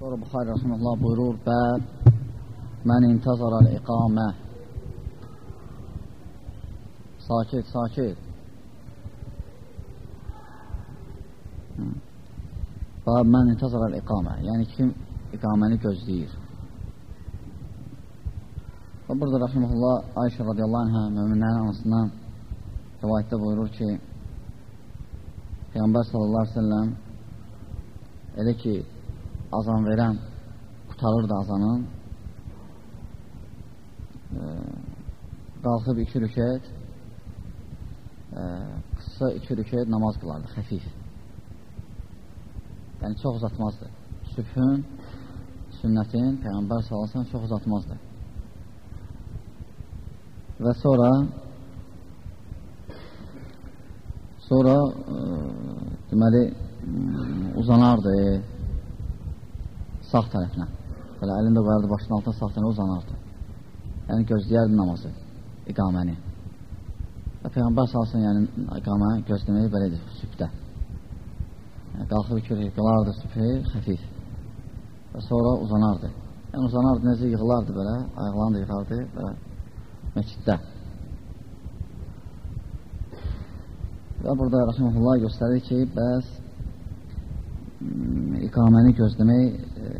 Sonra Buxari Rasulullah buyurur, bəb mən intəzaral iqamə Sakit, sakit. Bəb mən intəzaral iqamə Yəni kim iqaməni gözləyir. Və burada Rasulullah Ayşə radiyallahu anhə müminlərin anasından rivayətdə buyurur ki, Peyğəmbər sallallahu aleyhi ve sellem elə ki, azan verən qutarırdı azanın e, qalxıb iki rükət e, qısa iki rükət namaz qılardı, xəfif. Yəni çox uzatmazdı. Sübhün sünnətin Peyğəmbər salasən çox uzatmazdı. Və sonra sonra e, deməli uzanardı sağ tərəfinə. Belə əlində qoyardı başının altına sağ tərəfinə uzanardı. Yəni gözləyərdi namazı, iqaməni. Və Peyğəmbər salsın, yəni iqamə gözləməyi belədir sübhdə. Yəni, qalxıb iki qılardı sübhü, xəfif. Və sonra uzanardı. Yəni uzanardı, necə yığılardı belə, ayaqlarını da yıxardı belə məsciddə. Və burada Rəxməlullah göstərir ki, bəs iqaməni gözləmək e,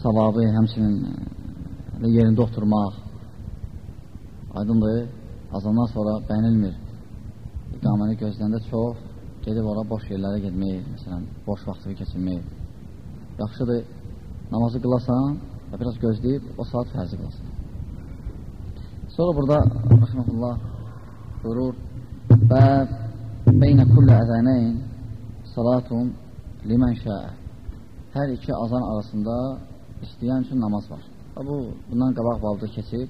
savabı, həmçinin e, yerində oturmaq aydındır, azandan sonra bənilmir. İqaməni gözləndə çox gedib ora boş yerlərə getmək, məsələn, boş vaxtını keçirmək. Yaxşıdır, namazı qılasan və biraz gözləyib o saat fərzi qılasan. Sonra burada Rəxməlullah buyurur, və beynə kullə əzənəyin salatun limən şəə. Hər iki azan arasında istəyən üçün namaz var. Və bu, bundan qabaq babda keçib,